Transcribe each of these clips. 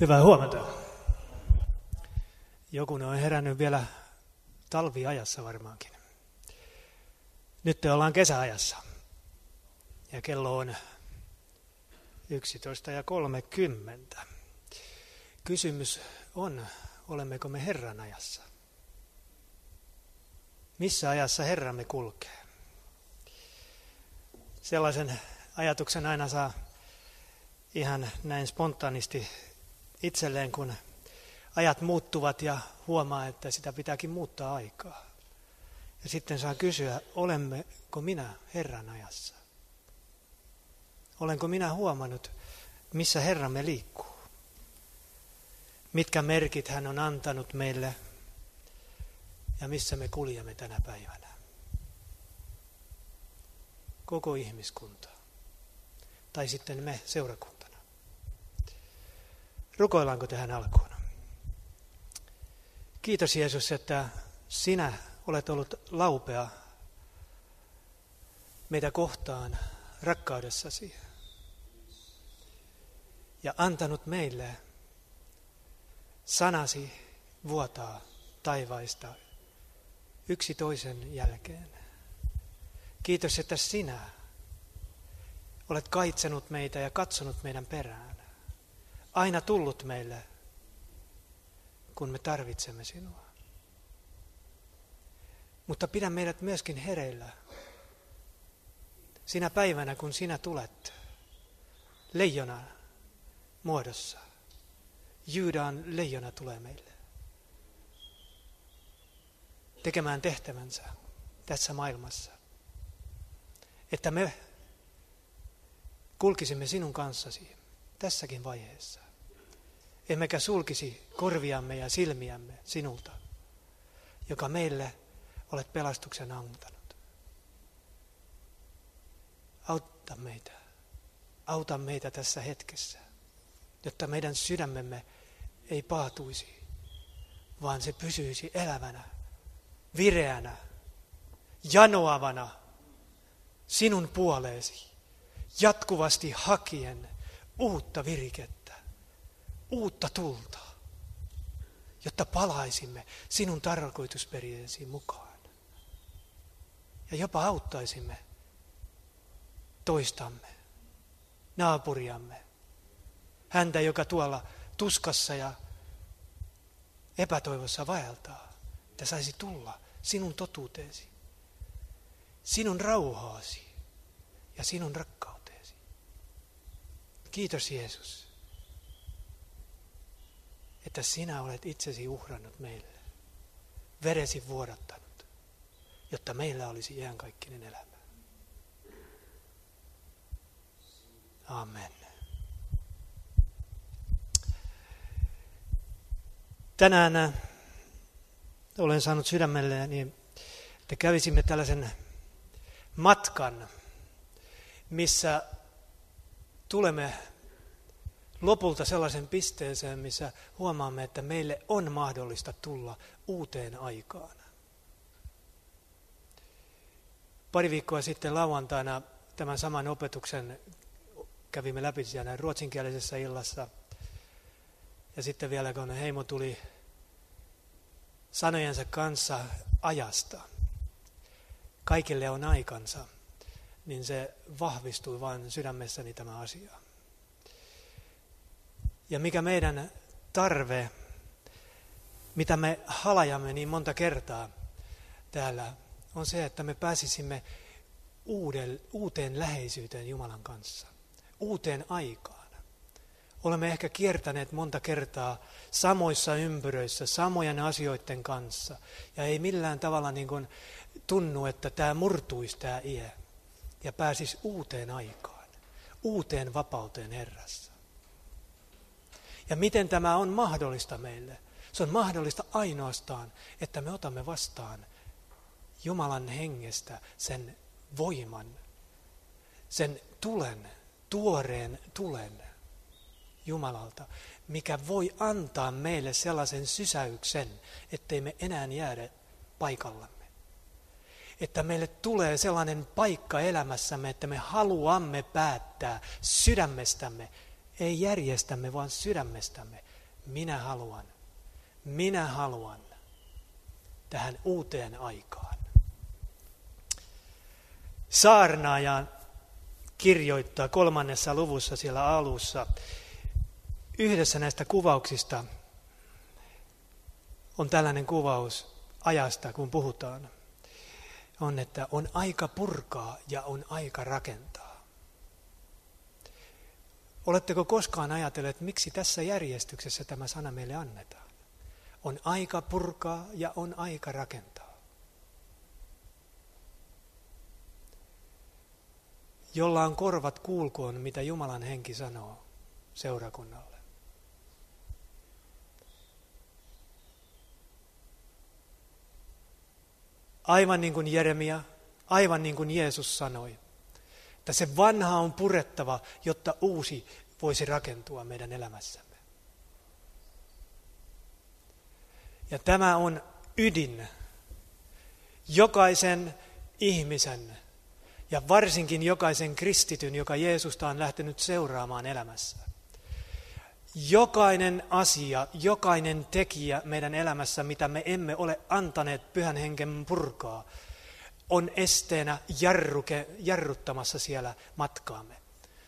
Hyvää huomenta. Joku on herännyt vielä talviajassa varmaankin. Nyt te ollaan kesäajassa. Ja kello on 11 ja 30. Kysymys on, olemmeko me Herran ajassa? Missä ajassa Herramme kulkee? Sellaisen ajatuksen aina saa ihan näin spontaanisti itselleen, kun ajat muuttuvat ja huomaa, että sitä pitääkin muuttaa aikaa. Ja sitten saa kysyä, olemmeko minä Herran ajassa? Olenko minä huomannut, missä Herramme liikkuu? Mitkä merkit hän on antanut meille ja missä me kuljemme tänä päivänä? Koko ihmiskunta. Tai sitten me seurakunta. Rukoillaanko tähän alkuun? Kiitos Jeesus, että sinä olet ollut laupea meitä kohtaan rakkaudessasi ja antanut meille sanasi vuotaa taivaista yksi toisen jälkeen. Kiitos, että sinä olet kaitsenut meitä ja katsonut meidän perään aina tullut meille, kun me tarvitsemme sinua. Mutta pidä meidät myöskin hereillä sinä päivänä, kun sinä tulet leijona muodossa. Juudan leijona tulee meille tekemään tehtävänsä tässä maailmassa. Että me kulkisimme sinun kanssasi tässäkin vaiheessa emmekä sulkisi korviamme ja silmiämme sinulta, joka meille olet pelastuksen antanut. Auta meitä. Auta meitä tässä hetkessä, jotta meidän sydämemme ei paatuisi, vaan se pysyisi elävänä, vireänä, janoavana sinun puoleesi, jatkuvasti hakien uutta virikettä uutta tulta, jotta palaisimme sinun tarkoitusperiaisiin mukaan. Ja jopa auttaisimme toistamme, naapuriamme, häntä, joka tuolla tuskassa ja epätoivossa vaeltaa, että saisi tulla sinun totuuteesi, sinun rauhaasi ja sinun rakkauteesi. Kiitos Jeesus että sinä olet itsesi uhrannut meille, veresi vuodattanut, jotta meillä olisi iänkaikkinen elämä. Amen. Tänään äh, olen saanut sydämelle, niin että kävisimme tällaisen matkan, missä tulemme lopulta sellaisen pisteeseen, missä huomaamme, että meille on mahdollista tulla uuteen aikaan. Pari viikkoa sitten lauantaina tämän saman opetuksen kävimme läpi siellä ruotsinkielisessä illassa. Ja sitten vielä kun heimo tuli sanojensa kanssa ajasta, kaikille on aikansa, niin se vahvistui vain sydämessäni tämä asia. Ja mikä meidän tarve, mitä me halajamme niin monta kertaa täällä, on se, että me pääsisimme uuden, uuteen läheisyyteen Jumalan kanssa, uuteen aikaan. Olemme ehkä kiertäneet monta kertaa samoissa ympyröissä, samojen asioiden kanssa, ja ei millään tavalla niin kuin tunnu, että tämä murtuisi tämä iä, ja pääsisi uuteen aikaan, uuteen vapauteen Herrassa. Ja miten tämä on mahdollista meille? Se on mahdollista ainoastaan, että me otamme vastaan Jumalan hengestä sen voiman, sen tulen, tuoreen tulen Jumalalta, mikä voi antaa meille sellaisen sysäyksen, ettei me enää jäädä paikallamme. Että meille tulee sellainen paikka elämässämme, että me haluamme päättää sydämestämme, ei järjestämme, vaan sydämestämme. Minä haluan, minä haluan tähän uuteen aikaan. Saarnaaja kirjoittaa kolmannessa luvussa siellä alussa yhdessä näistä kuvauksista on tällainen kuvaus ajasta, kun puhutaan. On, että on aika purkaa ja on aika rakentaa. Oletteko koskaan ajatelleet, miksi tässä järjestyksessä tämä sana meille annetaan? On aika purkaa ja on aika rakentaa. Jolla on korvat kuulkoon, mitä Jumalan henki sanoo seurakunnalle. Aivan niin kuin Jeremia, aivan niin kuin Jeesus sanoi, että se vanha on purettava, jotta uusi voisi rakentua meidän elämässämme. Ja tämä on ydin jokaisen ihmisen ja varsinkin jokaisen kristityn, joka Jeesusta on lähtenyt seuraamaan elämässä. Jokainen asia, jokainen tekijä meidän elämässä, mitä me emme ole antaneet pyhän henken purkaa, on esteenä jarruke, jarruttamassa siellä matkaamme.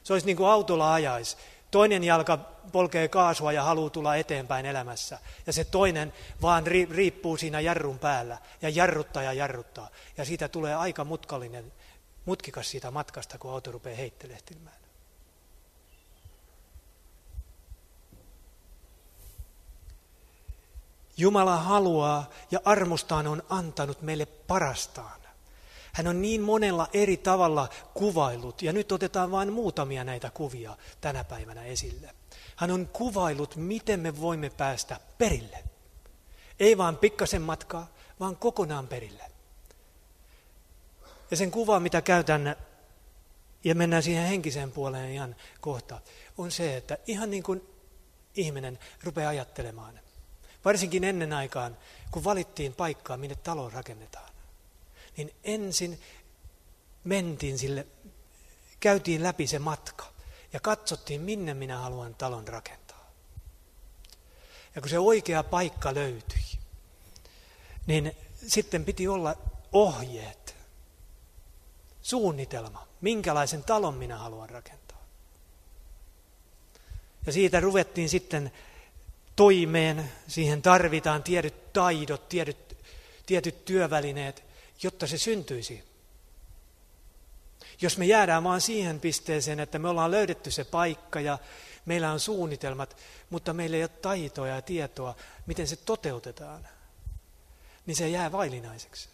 Se olisi niin kuin autolla ajaisi. Toinen jalka polkee kaasua ja haluaa tulla eteenpäin elämässä. Ja se toinen vaan riippuu siinä jarrun päällä ja jarruttaa ja jarruttaa. Ja siitä tulee aika mutkallinen, mutkikas siitä matkasta, kun auto rupeaa heittelehtimään. Jumala haluaa ja armostaan on antanut meille parastaan. Hän on niin monella eri tavalla kuvailut, ja nyt otetaan vain muutamia näitä kuvia tänä päivänä esille. Hän on kuvailut, miten me voimme päästä perille. Ei vain pikkasen matkaa, vaan kokonaan perille. Ja sen kuva, mitä käytän, ja mennään siihen henkiseen puoleen ihan kohta, on se, että ihan niin kuin ihminen rupeaa ajattelemaan, varsinkin ennen aikaan, kun valittiin paikkaa, minne talo rakennetaan, niin ensin mentiin sille, käytiin läpi se matka ja katsottiin, minne minä haluan talon rakentaa. Ja kun se oikea paikka löytyi, niin sitten piti olla ohjeet, suunnitelma, minkälaisen talon minä haluan rakentaa. Ja siitä ruvettiin sitten toimeen, siihen tarvitaan tietyt taidot, tietyt, tietyt työvälineet, jotta se syntyisi. Jos me jäädään vaan siihen pisteeseen, että me ollaan löydetty se paikka ja meillä on suunnitelmat, mutta meillä ei ole taitoa ja tietoa, miten se toteutetaan, niin se jää vailinaiseksi.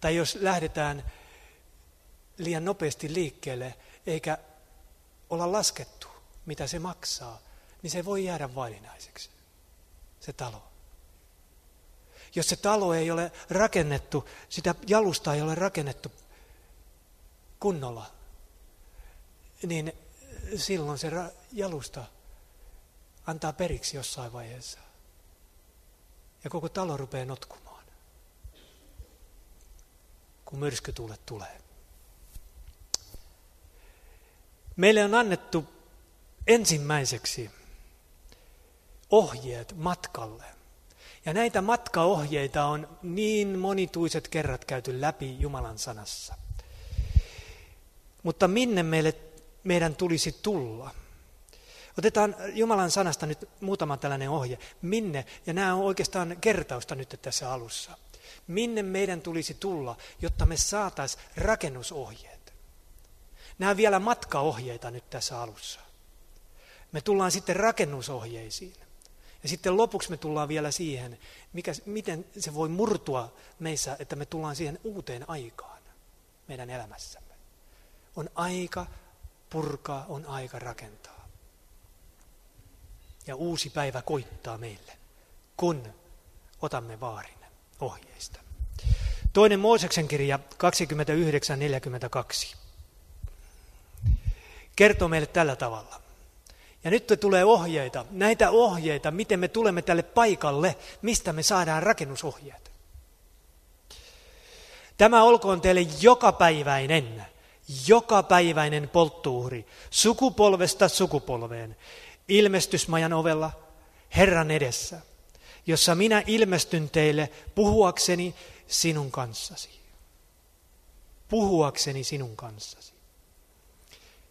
Tai jos lähdetään liian nopeasti liikkeelle, eikä olla laskettu, mitä se maksaa, niin se voi jäädä vailinaiseksi, se talo. Jos se talo ei ole rakennettu, sitä jalusta ei ole rakennettu kunnolla, niin silloin se jalusta antaa periksi jossain vaiheessa. Ja koko talo rupeaa notkumaan, kun myrskytuulet tulee. Meille on annettu ensimmäiseksi ohjeet matkalle. Ja näitä matkaohjeita on niin monituiset kerrat käyty läpi Jumalan sanassa. Mutta minne meille, meidän tulisi tulla? Otetaan Jumalan sanasta nyt muutama tällainen ohje. Minne, ja nämä on oikeastaan kertausta nyt tässä alussa. Minne meidän tulisi tulla, jotta me saataisiin rakennusohjeet? Nämä on vielä matkaohjeita nyt tässä alussa. Me tullaan sitten rakennusohjeisiin. Ja sitten lopuksi me tullaan vielä siihen, mikä, miten se voi murtua meissä, että me tullaan siihen uuteen aikaan meidän elämässämme. On aika purkaa, on aika rakentaa. Ja uusi päivä koittaa meille, kun otamme vaarin ohjeista. Toinen Mooseksen kirja 29.42 kertoo meille tällä tavalla. Ja nyt tulee ohjeita, näitä ohjeita, miten me tulemme tälle paikalle, mistä me saadaan rakennusohjeet. Tämä olkoon teille jokapäiväinen jokapäiväinen polttuuhri, sukupolvesta sukupolveen, ilmestysmajan ovella, Herran edessä, jossa minä ilmestyn teille puhuakseni sinun kanssasi. Puhuakseni sinun kanssasi.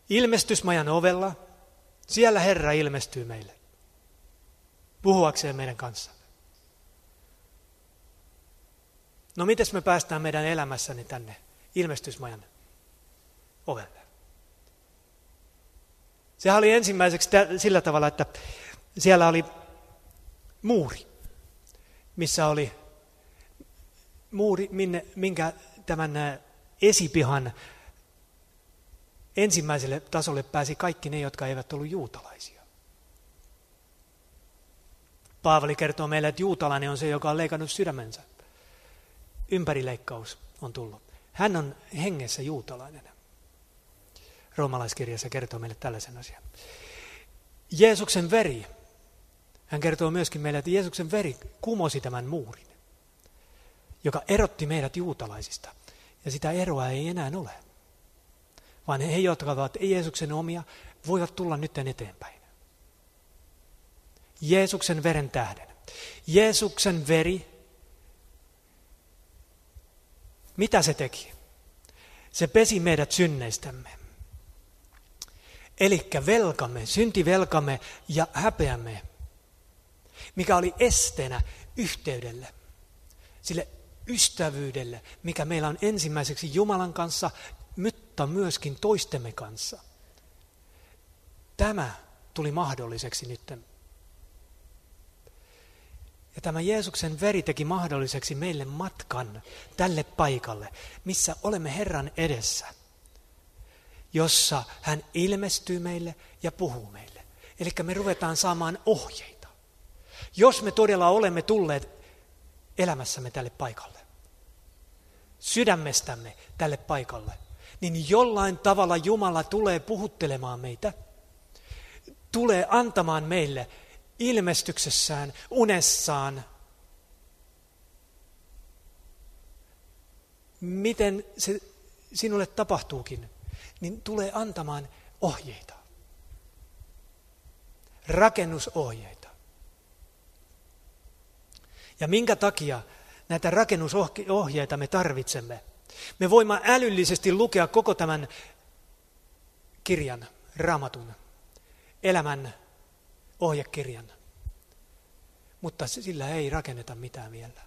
Ilmestysmajan ovella, siellä Herra ilmestyy meille. Puhuakseen meidän kanssamme. No miten me päästään meidän elämässäni tänne ilmestysmajan ovelle? Sehän oli ensimmäiseksi sillä tavalla, että siellä oli muuri, missä oli muuri, minne, minkä tämän esipihan ensimmäiselle tasolle pääsi kaikki ne, jotka eivät ollut juutalaisia. Paavali kertoo meille, että juutalainen on se, joka on leikannut sydämensä. Ympärileikkaus on tullut. Hän on hengessä juutalainen. Roomalaiskirjassa kertoo meille tällaisen asian. Jeesuksen veri. Hän kertoo myöskin meille, että Jeesuksen veri kumosi tämän muurin, joka erotti meidät juutalaisista. Ja sitä eroa ei enää ole. Vaan he, jotka ovat Jeesuksen omia, voivat tulla nyt eteenpäin. Jeesuksen veren tähden. Jeesuksen veri, mitä se teki? Se pesi meidät synneistämme. Eli velkamme, syntivelkamme ja häpeämme, mikä oli esteenä yhteydelle, sille ystävyydelle, mikä meillä on ensimmäiseksi Jumalan kanssa, mutta myöskin toistemme kanssa. Tämä tuli mahdolliseksi nyt. Ja tämä Jeesuksen veri teki mahdolliseksi meille matkan tälle paikalle, missä olemme Herran edessä, jossa hän ilmestyy meille ja puhuu meille. Eli me ruvetaan saamaan ohjeita. Jos me todella olemme tulleet elämässämme tälle paikalle, sydämestämme tälle paikalle, niin jollain tavalla Jumala tulee puhuttelemaan meitä, tulee antamaan meille ilmestyksessään, unessaan, miten se sinulle tapahtuukin, niin tulee antamaan ohjeita. Rakennusohjeita. Ja minkä takia näitä rakennusohjeita me tarvitsemme? Me voimme älyllisesti lukea koko tämän kirjan, raamatun, elämän ohjekirjan. Mutta sillä ei rakenneta mitään vielä,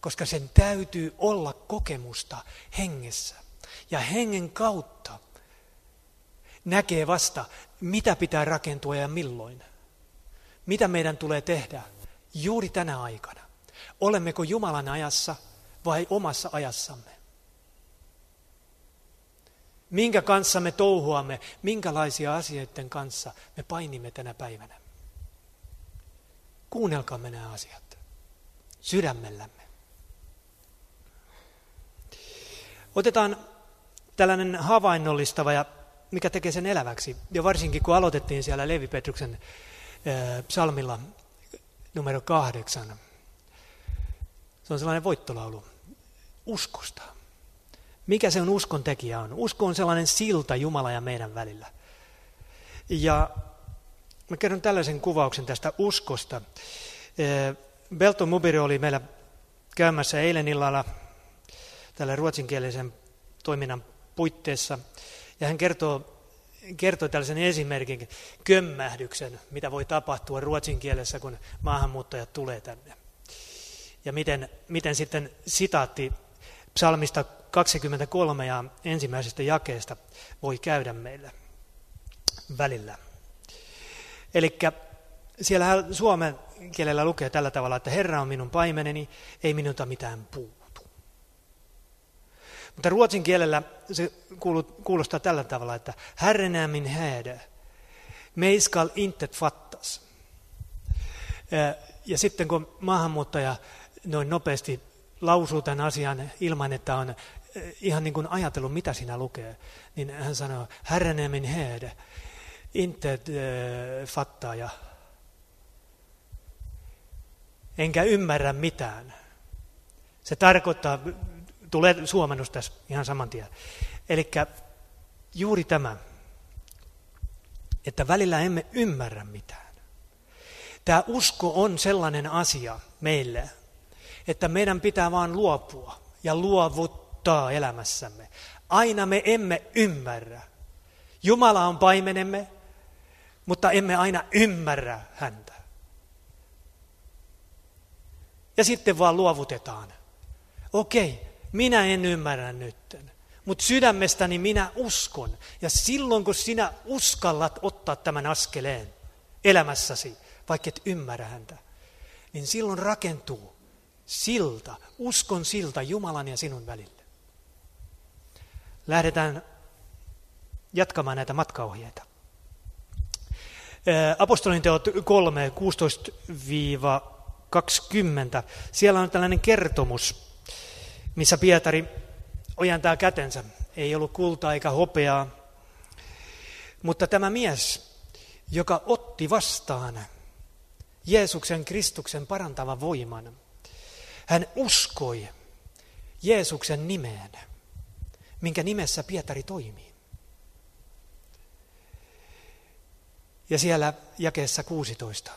koska sen täytyy olla kokemusta hengessä. Ja hengen kautta näkee vasta, mitä pitää rakentua ja milloin. Mitä meidän tulee tehdä juuri tänä aikana. Olemmeko Jumalan ajassa vai omassa ajassamme? Minkä kanssa me touhuamme, minkälaisia asioiden kanssa me painimme tänä päivänä. Kuunnelkaamme nämä asiat sydämellämme. Otetaan tällainen havainnollistava ja mikä tekee sen eläväksi. Ja varsinkin kun aloitettiin siellä Levi Petruksen psalmilla numero kahdeksan. Se on sellainen voittolaulu uskosta. Mikä se on uskon tekijä on? Usko on sellainen silta Jumala ja meidän välillä. Ja Mä kerron tällaisen kuvauksen tästä uskosta. Belton Mubiri oli meillä käymässä eilen illalla tällä ruotsinkielisen toiminnan puitteissa. Ja hän kertoo, kertoo tällaisen esimerkin, kömmähdyksen, mitä voi tapahtua ruotsin kielessä, kun maahanmuuttajat tulee tänne. Ja miten, miten sitten sitaatti psalmista 23 ja ensimmäisestä jakeesta voi käydä meillä välillä. Eli siellä suomen kielellä lukee tällä tavalla, että Herra on minun paimeneni, ei minulta mitään puutu. Mutta ruotsin kielellä se kuulostaa tällä tavalla, että Herren min herde, mig intet fattas. Ja sitten kun maahanmuuttaja noin nopeasti lausuu tämän asian ilman, että on ihan niin kuin ajatellut, mitä siinä lukee, niin hän sanoo, Herren är inte äh, fattaa ja enkä ymmärrä mitään. Se tarkoittaa, tulee suomennus tässä ihan saman tien. Eli juuri tämä, että välillä emme ymmärrä mitään. Tämä usko on sellainen asia meille, että meidän pitää vaan luopua ja luovuttaa elämässämme. Aina me emme ymmärrä. Jumala on paimenemme, mutta emme aina ymmärrä häntä. Ja sitten vaan luovutetaan. Okei, minä en ymmärrä nytten, mutta sydämestäni minä uskon. Ja silloin kun sinä uskallat ottaa tämän askeleen elämässäsi, vaikka et ymmärrä häntä, niin silloin rakentuu silta, uskon silta Jumalan ja sinun välille. Lähdetään jatkamaan näitä matkaohjeita. Apostolin teot 3, 16-20. Siellä on tällainen kertomus, missä Pietari ojentaa kätensä. Ei ollut kultaa eikä hopeaa. Mutta tämä mies, joka otti vastaan Jeesuksen Kristuksen parantavan voiman, hän uskoi Jeesuksen nimeen, minkä nimessä Pietari toimii. Ja siellä jakeessa 16.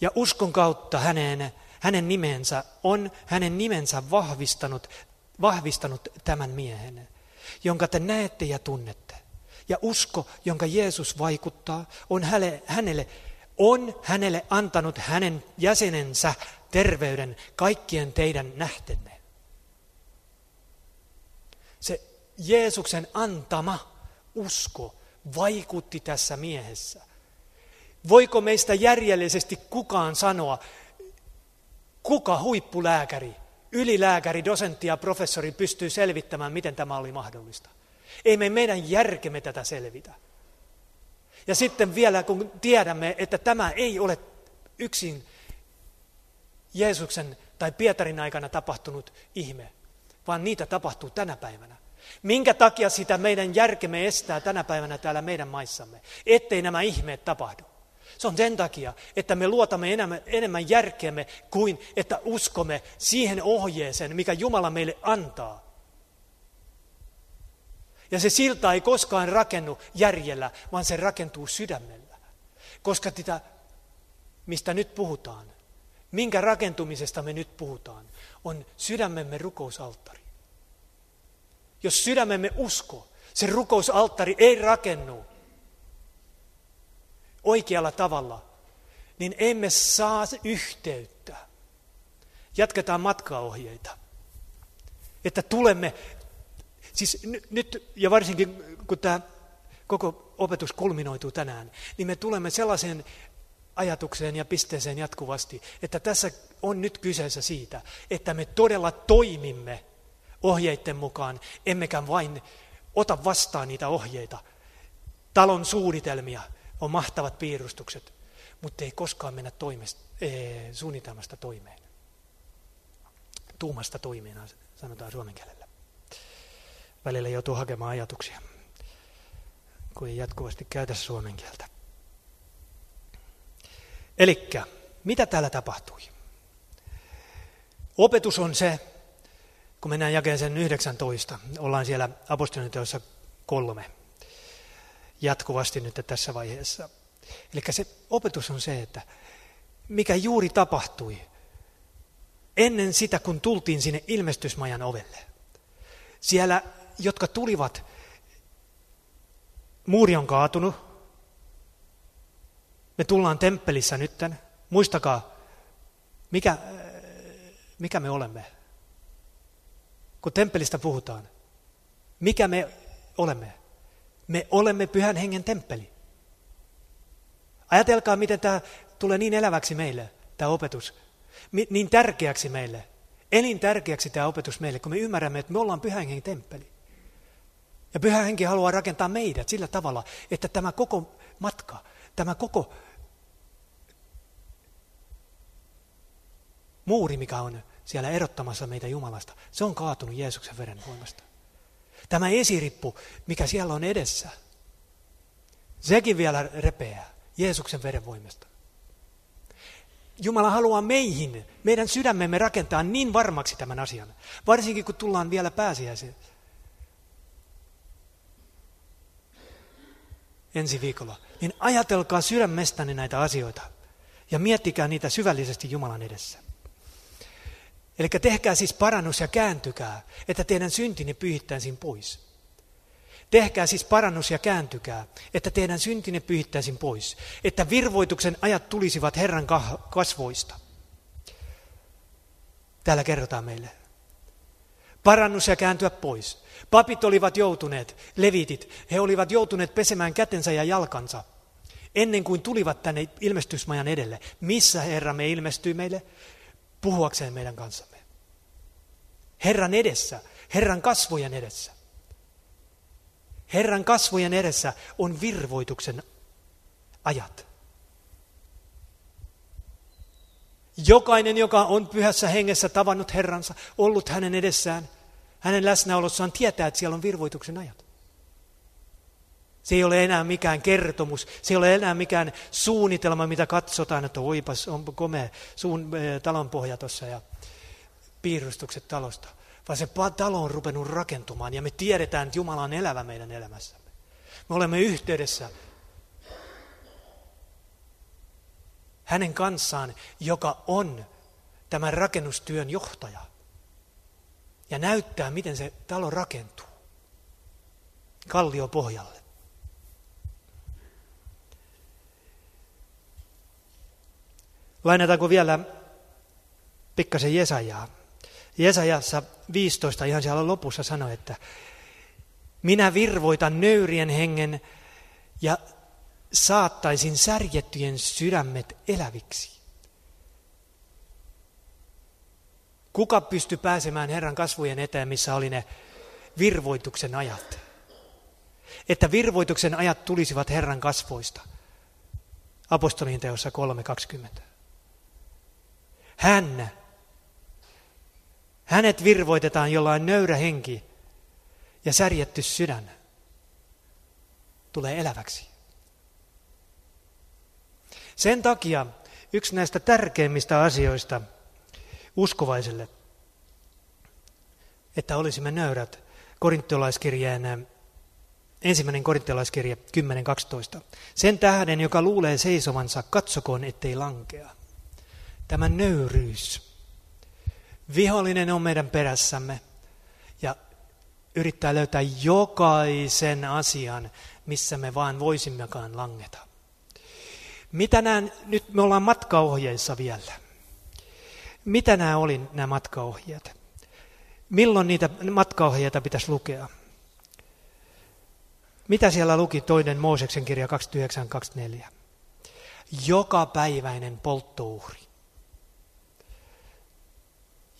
Ja uskon kautta hänen, hänen nimensä on hänen nimensä vahvistanut, vahvistanut tämän miehen, jonka te näette ja tunnette. Ja usko, jonka Jeesus vaikuttaa, on hänelle, hänelle, on hänelle antanut hänen jäsenensä terveyden kaikkien teidän nähtenne. Se Jeesuksen antama usko vaikutti tässä miehessä. Voiko meistä järjellisesti kukaan sanoa, kuka huippulääkäri, ylilääkäri, dosentti ja professori pystyy selvittämään, miten tämä oli mahdollista? Ei me meidän järkemme tätä selvitä. Ja sitten vielä kun tiedämme, että tämä ei ole yksin Jeesuksen tai Pietarin aikana tapahtunut ihme, vaan niitä tapahtuu tänä päivänä. Minkä takia sitä meidän järkemme estää tänä päivänä täällä meidän maissamme, ettei nämä ihmeet tapahdu? Se on sen takia, että me luotamme enemmän, järkeämme kuin että uskomme siihen ohjeeseen, mikä Jumala meille antaa. Ja se silta ei koskaan rakennu järjellä, vaan se rakentuu sydämellä. Koska sitä, mistä nyt puhutaan, minkä rakentumisesta me nyt puhutaan, on sydämemme rukousalttari. Jos sydämemme usko, se rukousalttari ei rakennu oikealla tavalla, niin emme saa yhteyttä. Jatketaan matkaohjeita. Että tulemme, siis nyt ja varsinkin kun tämä koko opetus kulminoituu tänään, niin me tulemme sellaiseen ajatukseen ja pisteeseen jatkuvasti, että tässä on nyt kyseessä siitä, että me todella toimimme ohjeiden mukaan, emmekä vain ota vastaan niitä ohjeita. Talon suunnitelmia on mahtavat piirustukset, mutta ei koskaan mennä toimesta, ee, suunnitelmasta toimeen. Tuumasta toimeen, sanotaan suomen kielellä. Välillä joutuu hakemaan ajatuksia, kun ei jatkuvasti käytä suomen kieltä. Eli mitä täällä tapahtui? Opetus on se, kun mennään jakeeseen 19, ollaan siellä apostoliteossa kolme jatkuvasti nyt tässä vaiheessa. Eli se opetus on se, että mikä juuri tapahtui ennen sitä, kun tultiin sinne ilmestysmajan ovelle. Siellä, jotka tulivat, muuri on kaatunut. Me tullaan temppelissä nytten. Muistakaa, mikä, mikä me olemme kun temppelistä puhutaan. Mikä me olemme? Me olemme pyhän hengen temppeli. Ajatelkaa, miten tämä tulee niin eläväksi meille, tämä opetus. Niin tärkeäksi meille. Elintärkeäksi tämä opetus meille, kun me ymmärrämme, että me ollaan pyhän hengen temppeli. Ja pyhä henki haluaa rakentaa meidät sillä tavalla, että tämä koko matka, tämä koko muuri, mikä on siellä erottamassa meitä Jumalasta, se on kaatunut Jeesuksen veren voimasta. Tämä esirippu, mikä siellä on edessä, sekin vielä repeää Jeesuksen veren voimasta. Jumala haluaa meihin, meidän sydämemme rakentaa niin varmaksi tämän asian, varsinkin kun tullaan vielä pääsiäiseen, ensi viikolla, niin ajatelkaa sydämestäni näitä asioita ja miettikää niitä syvällisesti Jumalan edessä. Eli tehkää siis parannus ja kääntykää, että teidän syntini pyhittäisiin pois. Tehkää siis parannus ja kääntykää, että teidän syntine pyhittäisiin pois, että virvoituksen ajat tulisivat Herran kasvoista. Täällä kerrotaan meille. Parannus ja kääntyä pois. Papit olivat joutuneet, levitit, he olivat joutuneet pesemään kätensä ja jalkansa ennen kuin tulivat tänne ilmestysmajan edelle. Missä Herramme ilmestyi meille? Puhuakseen meidän kanssamme. Herran edessä, Herran kasvojen edessä. Herran kasvojen edessä on virvoituksen ajat. Jokainen, joka on pyhässä hengessä tavannut Herransa, ollut hänen edessään, hänen läsnäolossaan, tietää, että siellä on virvoituksen ajat. Se ei ole enää mikään kertomus, se ei ole enää mikään suunnitelma, mitä katsotaan, että oipas, on komea suun, eh, talonpohja tuossa ja piirustukset talosta. Vaan se talo on rupenut rakentumaan ja me tiedetään, että Jumala on elävä meidän elämässämme. Me olemme yhteydessä hänen kanssaan, joka on tämän rakennustyön johtaja. Ja näyttää, miten se talo rakentuu. Kallio pohjalle. Lainataanko vielä pikkasen Jesajaa? Jesajassa 15 ihan siellä lopussa sanoi, että minä virvoitan nöyrien hengen ja saattaisin särjettyjen sydämet eläviksi. Kuka pystyi pääsemään Herran kasvujen eteen, missä oli ne virvoituksen ajat? Että virvoituksen ajat tulisivat Herran kasvoista. Apostolien teossa 3.20. Hän, hänet virvoitetaan jollain nöyrä henki ja särjetty sydän tulee eläväksi. Sen takia yksi näistä tärkeimmistä asioista uskovaiselle, että olisimme nöyrät, korinttiolaiskirjeen ensimmäinen korinttiolaiskirje 10.12. Sen tähden, joka luulee seisovansa, katsokoon, ettei lankea. Tämä nöyryys. Vihollinen on meidän perässämme ja yrittää löytää jokaisen asian, missä me vaan voisimmekaan langeta. Mitä nämä, nyt me ollaan matkaohjeissa vielä. Mitä nämä oli nämä matkaohjeet? Milloin niitä matkaohjeita pitäisi lukea? Mitä siellä luki toinen Mooseksen kirja 29.24? Joka päiväinen polttouhri.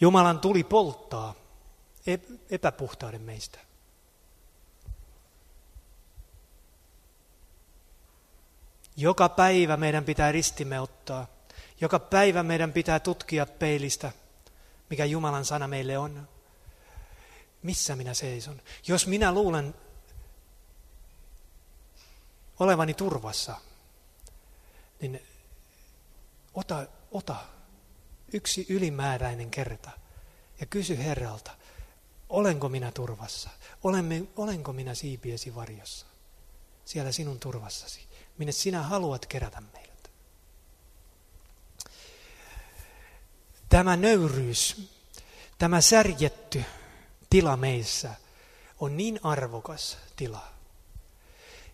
Jumalan tuli polttaa epäpuhtauden meistä. Joka päivä meidän pitää ristimme ottaa. Joka päivä meidän pitää tutkia peilistä, mikä Jumalan sana meille on. Missä minä seison? Jos minä luulen olevani turvassa, niin ota, ota yksi ylimääräinen kerta ja kysy Herralta, olenko minä turvassa? Olemme, olenko minä siipiesi varjossa? Siellä sinun turvassasi minne sinä haluat kerätä meidät. Tämä nöyryys, tämä särjetty tila meissä on niin arvokas tila.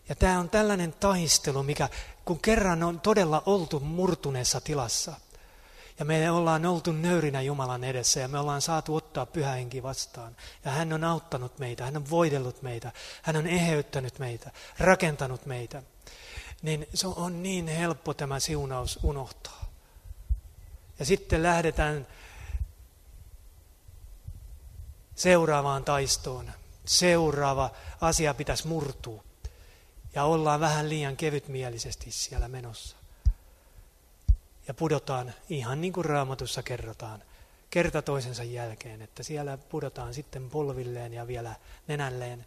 Ja tämä on tällainen taistelu, mikä kun kerran on todella oltu murtuneessa tilassa, ja me ollaan oltu nöyrinä Jumalan edessä ja me ollaan saatu ottaa pyhä henki vastaan. Ja hän on auttanut meitä, hän on voidellut meitä, hän on eheyttänyt meitä, rakentanut meitä niin se on niin helppo tämä siunaus unohtaa. Ja sitten lähdetään seuraavaan taistoon. Seuraava asia pitäisi murtua. Ja ollaan vähän liian kevytmielisesti siellä menossa. Ja pudotaan, ihan niin kuin raamatussa kerrotaan, kerta toisensa jälkeen, että siellä pudotaan sitten polvilleen ja vielä nenälleen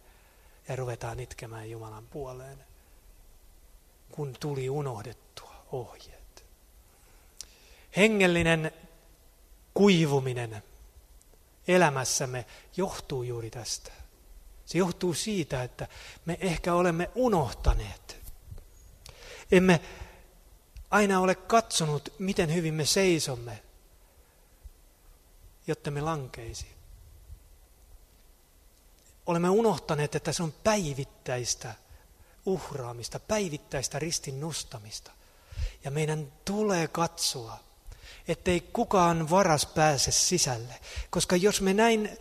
ja ruvetaan itkemään Jumalan puoleen kun tuli unohdettua ohjeet. Hengellinen kuivuminen elämässämme johtuu juuri tästä. Se johtuu siitä, että me ehkä olemme unohtaneet Emme aina ole katsonut, miten hyvin me seisomme, jotta me lankeisi. Olemme unohtaneet, että se on päivittäistä uhraamista, päivittäistä ristin nostamista. Ja meidän tulee katsoa, ettei kukaan varas pääse sisälle. Koska jos me näin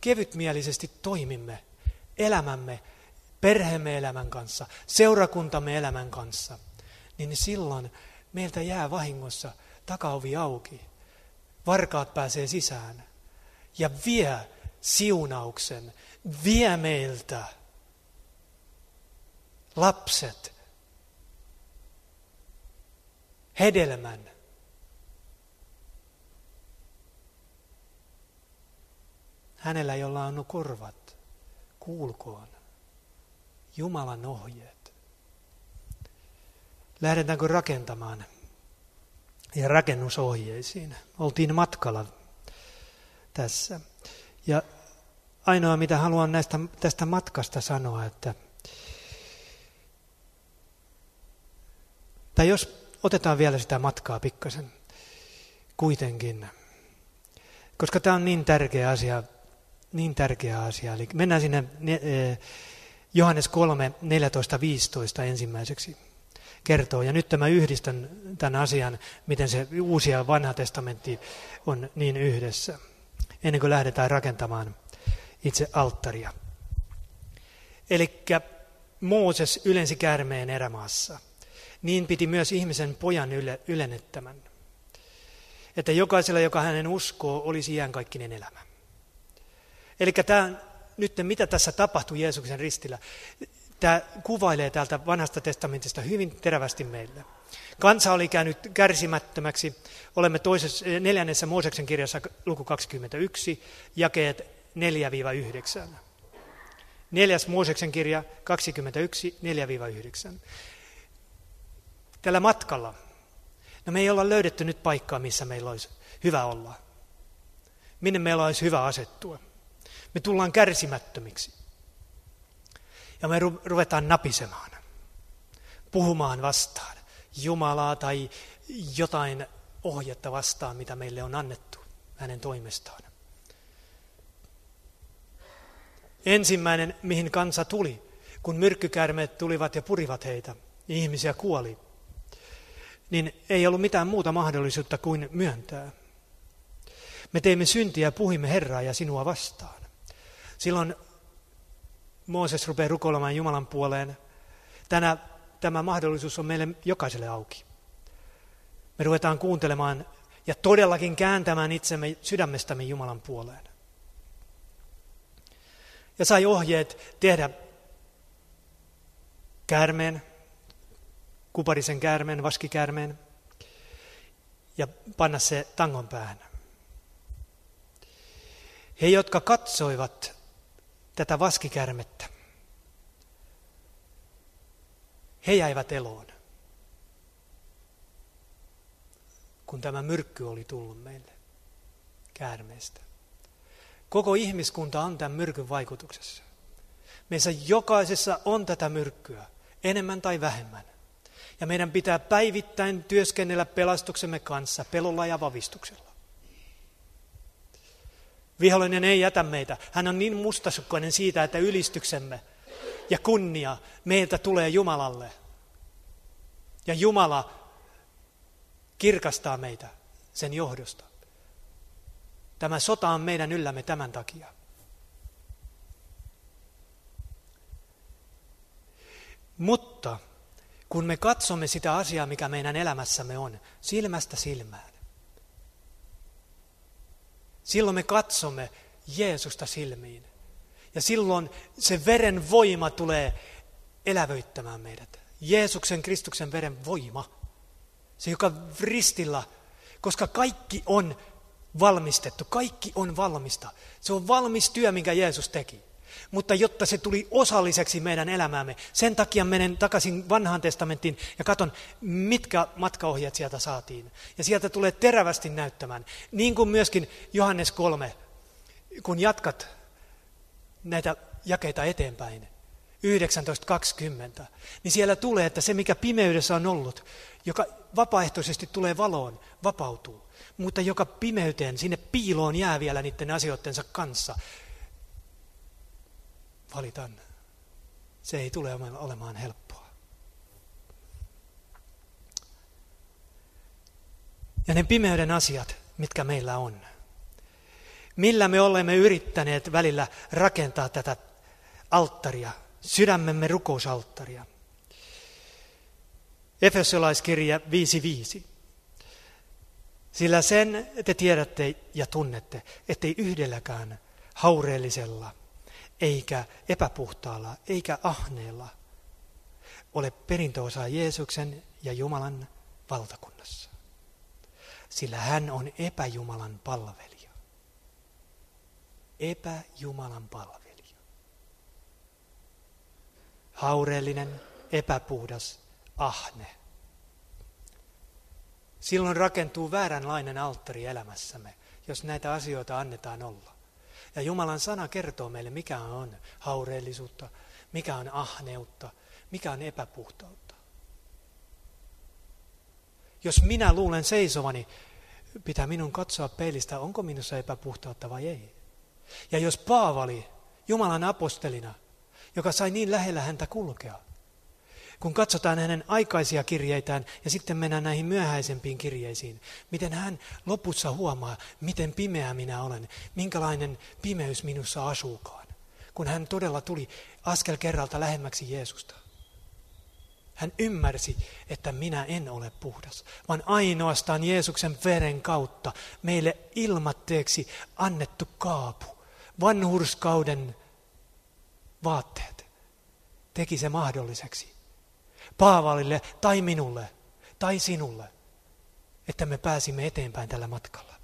kevytmielisesti toimimme elämämme, perheemme elämän kanssa, seurakuntamme elämän kanssa, niin silloin meiltä jää vahingossa takaovi auki. Varkaat pääsee sisään ja vie siunauksen, vie meiltä lapset, hedelmän, Hänellä, jolla on korvat, kuulkoon Jumalan ohjeet. Lähdetäänkö rakentamaan ja rakennusohjeisiin? Oltiin matkalla tässä. Ja ainoa, mitä haluan näistä, tästä matkasta sanoa, että tai jos otetaan vielä sitä matkaa pikkasen kuitenkin, koska tämä on niin tärkeä asia niin tärkeä asia. Eli mennään sinne e, Johannes 3, 14, 15 ensimmäiseksi kertoo. Ja nyt tämä yhdistän tämän asian, miten se uusi ja vanha testamentti on niin yhdessä, ennen kuin lähdetään rakentamaan itse alttaria. Eli Mooses ylensi käärmeen erämaassa. Niin piti myös ihmisen pojan yle, ylennettämän. Että jokaisella, joka hänen uskoo, olisi iänkaikkinen elämä. Eli tämä, nyt mitä tässä tapahtui Jeesuksen ristillä, tämä kuvailee täältä vanhasta testamentista hyvin terävästi meille. Kansa oli käynyt kärsimättömäksi. Olemme toisessa, neljännessä Mooseksen kirjassa luku 21, jakeet 4-9. Neljäs Mooseksen kirja 21, 4-9. Tällä matkalla, no me ei olla löydetty nyt paikkaa, missä meillä olisi hyvä olla. Minne meillä olisi hyvä asettua. Me tullaan kärsimättömiksi. Ja me ruvetaan napisemaan, puhumaan vastaan Jumalaa tai jotain ohjetta vastaan, mitä meille on annettu hänen toimestaan. Ensimmäinen, mihin kansa tuli, kun myrkkykäärmeet tulivat ja purivat heitä, ihmisiä kuoli, niin ei ollut mitään muuta mahdollisuutta kuin myöntää. Me teimme syntiä ja puhimme Herraa ja sinua vastaan. Silloin Mooses rupeaa rukoilemaan Jumalan puoleen. Tänä, tämä mahdollisuus on meille jokaiselle auki. Me ruvetaan kuuntelemaan ja todellakin kääntämään itsemme sydämestämme Jumalan puoleen. Ja sai ohjeet tehdä käärmeen, kuparisen käärmeen, vaskikäärmeen ja panna se tangon päähän. He, jotka katsoivat tätä vaskikärmettä. He jäivät eloon, kun tämä myrkky oli tullut meille käärmeestä. Koko ihmiskunta on tämän myrkyn vaikutuksessa. Meissä jokaisessa on tätä myrkkyä, enemmän tai vähemmän. Ja meidän pitää päivittäin työskennellä pelastuksemme kanssa pelolla ja vavistuksella. Vihollinen ei jätä meitä. Hän on niin mustasukkainen siitä, että ylistyksemme ja kunnia meiltä tulee Jumalalle. Ja Jumala kirkastaa meitä sen johdosta. Tämä sota on meidän yllämme tämän takia. Mutta kun me katsomme sitä asiaa, mikä meidän elämässämme on, silmästä silmään, Silloin me katsomme Jeesusta silmiin. Ja silloin se veren voima tulee elävöittämään meidät. Jeesuksen, Kristuksen veren voima. Se, joka ristillä, koska kaikki on valmistettu, kaikki on valmista. Se on valmis työ, minkä Jeesus teki. Mutta jotta se tuli osalliseksi meidän elämäämme, sen takia menen takaisin vanhaan testamenttiin ja katon, mitkä matkaohjeet sieltä saatiin. Ja sieltä tulee terävästi näyttämään. Niin kuin myöskin Johannes 3, kun jatkat näitä jakeita eteenpäin, 19.20, niin siellä tulee, että se mikä pimeydessä on ollut, joka vapaaehtoisesti tulee valoon, vapautuu. Mutta joka pimeyteen, sinne piiloon jää vielä niiden asioittensa kanssa. Valitan. Se ei tule olemaan helppoa. Ja ne pimeyden asiat, mitkä meillä on. Millä me olemme yrittäneet välillä rakentaa tätä alttaria, sydämemme rukousalttaria. Efesolaiskirja 5.5. Sillä sen te tiedätte ja tunnette, ettei yhdelläkään haureellisella, eikä epäpuhtaalla, eikä ahneella ole perintöosa Jeesuksen ja Jumalan valtakunnassa. Sillä hän on epäjumalan palvelija. Epäjumalan palvelija. Haureellinen, epäpuhdas, ahne. Silloin rakentuu vääränlainen alttari elämässämme, jos näitä asioita annetaan olla. Ja Jumalan sana kertoo meille, mikä on haureellisuutta, mikä on ahneutta, mikä on epäpuhtautta. Jos minä luulen seisovani, pitää minun katsoa peilistä, onko minussa epäpuhtautta vai ei. Ja jos Paavali, Jumalan apostolina, joka sai niin lähellä häntä kulkea, kun katsotaan hänen aikaisia kirjeitään ja sitten mennään näihin myöhäisempiin kirjeisiin, miten hän lopussa huomaa, miten pimeä minä olen, minkälainen pimeys minussa asuukaan, kun hän todella tuli askel kerralta lähemmäksi Jeesusta. Hän ymmärsi, että minä en ole puhdas, vaan ainoastaan Jeesuksen veren kautta meille ilmatteeksi annettu kaapu, vanhurskauden vaatteet, teki se mahdolliseksi Paavalille tai minulle tai sinulle, että me pääsimme eteenpäin tällä matkalla.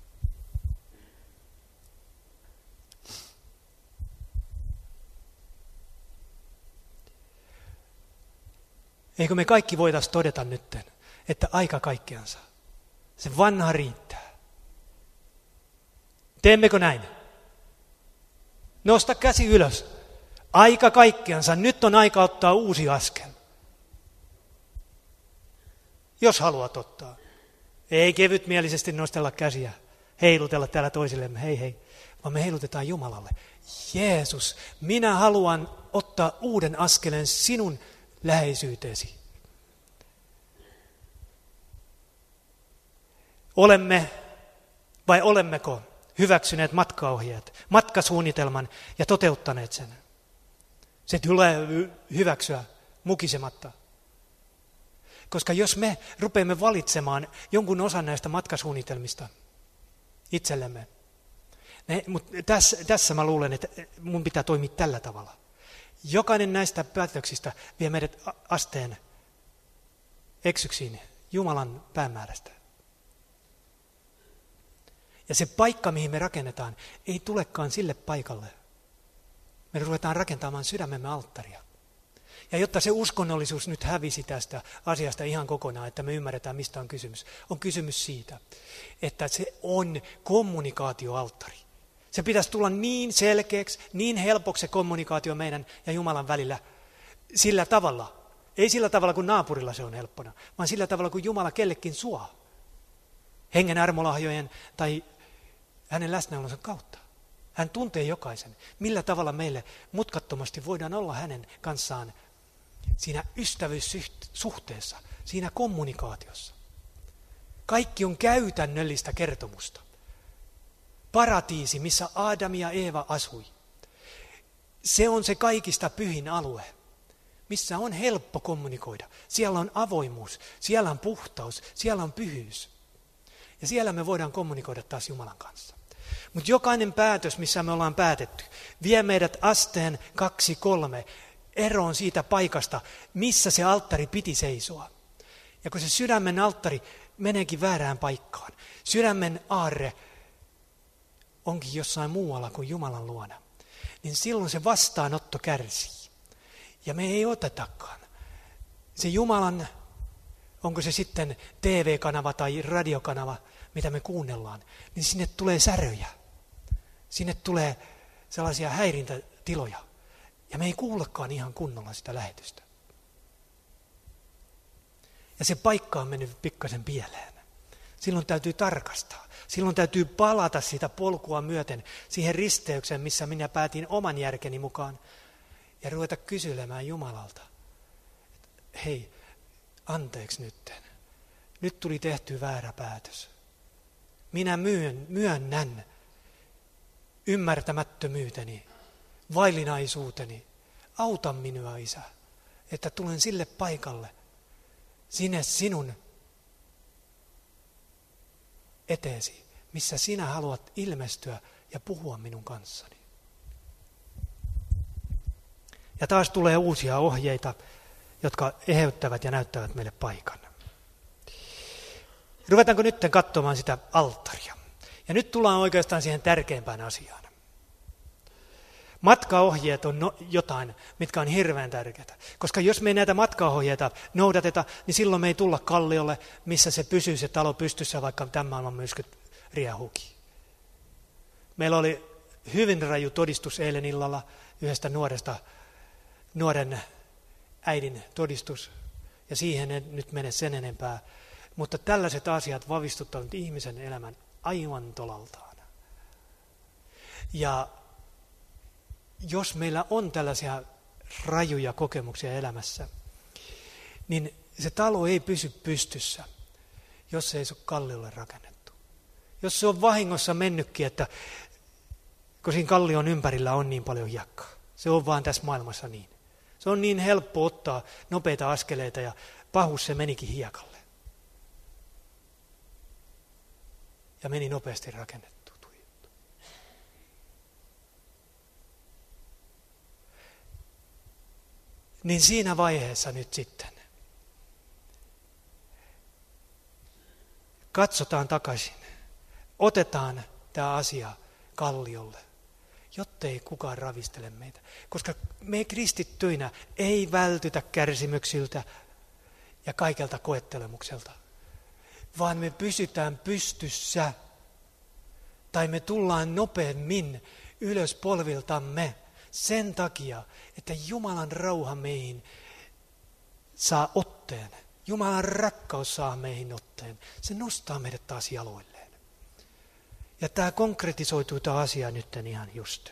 Eikö me kaikki voitaisiin todeta nytten, että aika kaikkeansa, se vanha riittää. Teemmekö näin? Nosta käsi ylös. Aika kaikkeansa, nyt on aika ottaa uusi askel jos haluat ottaa. Ei kevytmielisesti nostella käsiä, heilutella täällä toisillemme, hei hei, vaan me heilutetaan Jumalalle. Jeesus, minä haluan ottaa uuden askeleen sinun läheisyyteesi. Olemme vai olemmeko hyväksyneet matkaohjeet, matkasuunnitelman ja toteuttaneet sen? Se tulee hyväksyä mukisematta. Koska jos me rupeamme valitsemaan jonkun osan näistä matkasuunnitelmista itsellemme, ne, mutta tässä, tässä mä luulen, että mun pitää toimia tällä tavalla. Jokainen näistä päätöksistä vie meidät asteen eksyksiin Jumalan päämäärästä. Ja se paikka, mihin me rakennetaan, ei tulekaan sille paikalle. Me ruvetaan rakentamaan sydämemme alttaria. Ja jotta se uskonnollisuus nyt hävisi tästä asiasta ihan kokonaan, että me ymmärretään, mistä on kysymys, on kysymys siitä, että se on kommunikaatioalttari. Se pitäisi tulla niin selkeäksi, niin helpoksi se kommunikaatio meidän ja Jumalan välillä sillä tavalla. Ei sillä tavalla, kuin naapurilla se on helppona, vaan sillä tavalla, kuin Jumala kellekin suo. Hengen armolahjojen tai hänen läsnäolonsa kautta. Hän tuntee jokaisen. Millä tavalla meille mutkattomasti voidaan olla hänen kanssaan siinä ystävyyssuhteessa, siinä kommunikaatiossa. Kaikki on käytännöllistä kertomusta. Paratiisi, missä Adam ja Eeva asui. Se on se kaikista pyhin alue, missä on helppo kommunikoida. Siellä on avoimuus, siellä on puhtaus, siellä on pyhyys. Ja siellä me voidaan kommunikoida taas Jumalan kanssa. Mutta jokainen päätös, missä me ollaan päätetty, vie meidät asteen kaksi, kolme eroon siitä paikasta, missä se alttari piti seisoa. Ja kun se sydämen alttari meneekin väärään paikkaan, sydämen aarre onkin jossain muualla kuin Jumalan luona, niin silloin se vastaanotto kärsii. Ja me ei otetakaan. Se Jumalan, onko se sitten TV-kanava tai radiokanava, mitä me kuunnellaan, niin sinne tulee säröjä. Sinne tulee sellaisia häirintätiloja Ja me ei kuullakaan ihan kunnolla sitä lähetystä. Ja se paikka on mennyt pikkasen pieleen. Silloin täytyy tarkastaa. Silloin täytyy palata sitä polkua myöten siihen risteykseen, missä minä päätin oman järkeni mukaan. Ja ruveta kysylemään Jumalalta. Hei, anteeksi nytten. Nyt tuli tehty väärä päätös. Minä myön, myönnän ymmärtämättömyyteni, vaillinaisuuteni. Auta minua, Isä, että tulen sille paikalle, sinne sinun eteesi, missä sinä haluat ilmestyä ja puhua minun kanssani. Ja taas tulee uusia ohjeita, jotka eheyttävät ja näyttävät meille paikan. Ruvetaanko nyt katsomaan sitä alttaria? Ja nyt tullaan oikeastaan siihen tärkeimpään asiaan. Matkaohjeet on no, jotain, mitkä on hirveän tärkeää. Koska jos me ei näitä matkaohjeita noudateta, niin silloin me ei tulla kalliolle, missä se pysyy se talo pystyssä, vaikka tämän maailman myrskyt riehuki. Meillä oli hyvin raju todistus eilen illalla yhdestä nuoresta, nuoren äidin todistus. Ja siihen en nyt mene sen enempää. Mutta tällaiset asiat vavistuttavat ihmisen elämän aivan tolaltaan. Ja jos meillä on tällaisia rajuja kokemuksia elämässä, niin se talo ei pysy pystyssä, jos se ei ole kalliolle rakennettu. Jos se on vahingossa mennytkin, että kun siinä kallion ympärillä on niin paljon hiekkaa. Se on vaan tässä maailmassa niin. Se on niin helppo ottaa nopeita askeleita ja pahus se menikin hiekalle. Ja meni nopeasti rakennettu. Niin siinä vaiheessa nyt sitten katsotaan takaisin. Otetaan tämä asia kalliolle, jottei kukaan ravistele meitä. Koska me kristittyinä ei vältytä kärsimyksiltä ja kaikelta koettelemukselta, vaan me pysytään pystyssä tai me tullaan nopeammin ylös polviltamme sen takia, että Jumalan rauha meihin saa otteen. Jumalan rakkaus saa meihin otteen. Se nostaa meidät taas jaloilleen. Ja tämä konkretisoituu tämä asia nyt ihan just.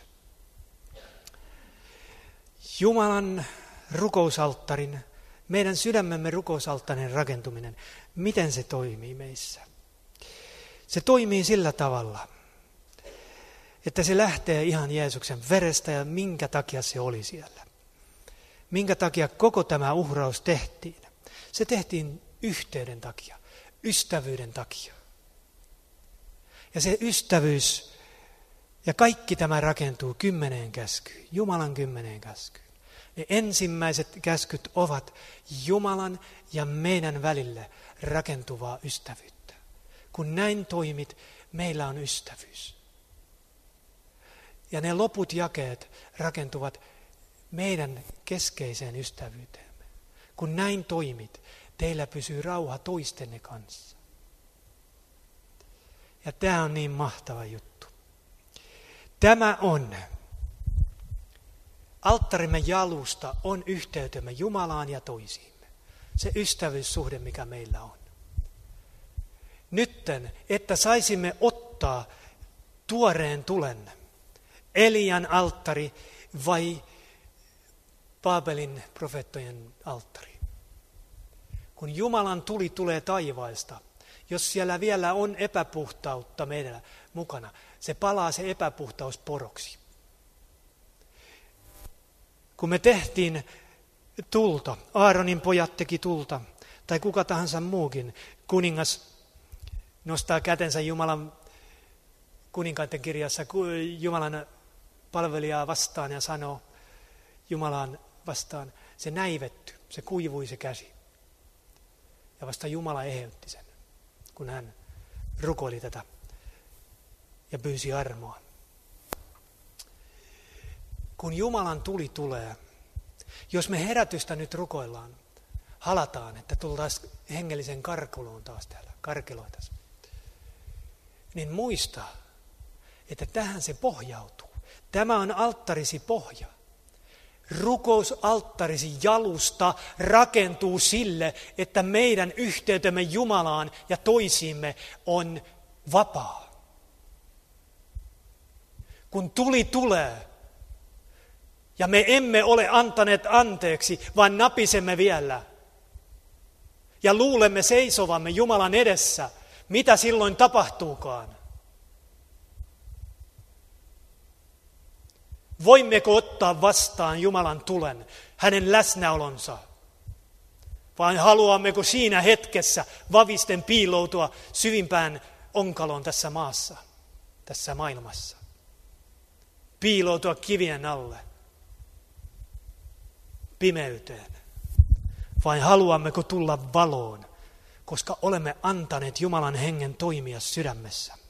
Jumalan rukousalttarin, meidän sydämemme rukousalttarin rakentuminen, miten se toimii meissä? Se toimii sillä tavalla, että se lähtee ihan Jeesuksen verestä ja minkä takia se oli siellä. Minkä takia koko tämä uhraus tehtiin. Se tehtiin yhteyden takia, ystävyyden takia. Ja se ystävyys ja kaikki tämä rakentuu kymmeneen käskyyn, Jumalan kymmeneen käskyyn. Ne ensimmäiset käskyt ovat Jumalan ja meidän välille rakentuvaa ystävyyttä. Kun näin toimit, meillä on ystävyys. Ja ne loput jakeet rakentuvat meidän keskeiseen ystävyyteemme. Kun näin toimit, teillä pysyy rauha toistenne kanssa. Ja tämä on niin mahtava juttu. Tämä on, alttarimme jalusta on yhteytemme Jumalaan ja toisiimme. Se ystävyyssuhde, mikä meillä on. Nytten, että saisimme ottaa tuoreen tulen Elian alttari vai Paabelin profeettojen alttari. Kun Jumalan tuli tulee taivaista, jos siellä vielä on epäpuhtautta meidän mukana, se palaa se epäpuhtaus poroksi. Kun me tehtiin tulta, Aaronin pojat teki tulta, tai kuka tahansa muukin, kuningas nostaa kätensä Jumalan kuninkaiden kirjassa Jumalan palvelijaa vastaan ja sanoo Jumalaan vastaan, se näivetty, se kuivui se käsi. Ja vasta Jumala eheytti sen, kun hän rukoili tätä ja pyysi armoa. Kun Jumalan tuli tulee, jos me herätystä nyt rukoillaan, halataan, että tultaisiin hengellisen karkuloon taas täällä, karkeloitas, niin muista, että tähän se pohjautuu. Tämä on alttarisi pohja. rukousalttarisi jalusta rakentuu sille, että meidän yhteytemme Jumalaan ja toisiimme on vapaa. Kun tuli tulee, ja me emme ole antaneet anteeksi, vaan napisemme vielä. Ja luulemme seisovamme Jumalan edessä, mitä silloin tapahtuukaan. Voimmeko ottaa vastaan Jumalan tulen, hänen läsnäolonsa? Vai haluammeko siinä hetkessä vavisten piiloutua syvimpään onkaloon tässä maassa, tässä maailmassa? Piiloutua kivien alle, pimeyteen? Vai haluammeko tulla valoon, koska olemme antaneet Jumalan hengen toimia sydämessä?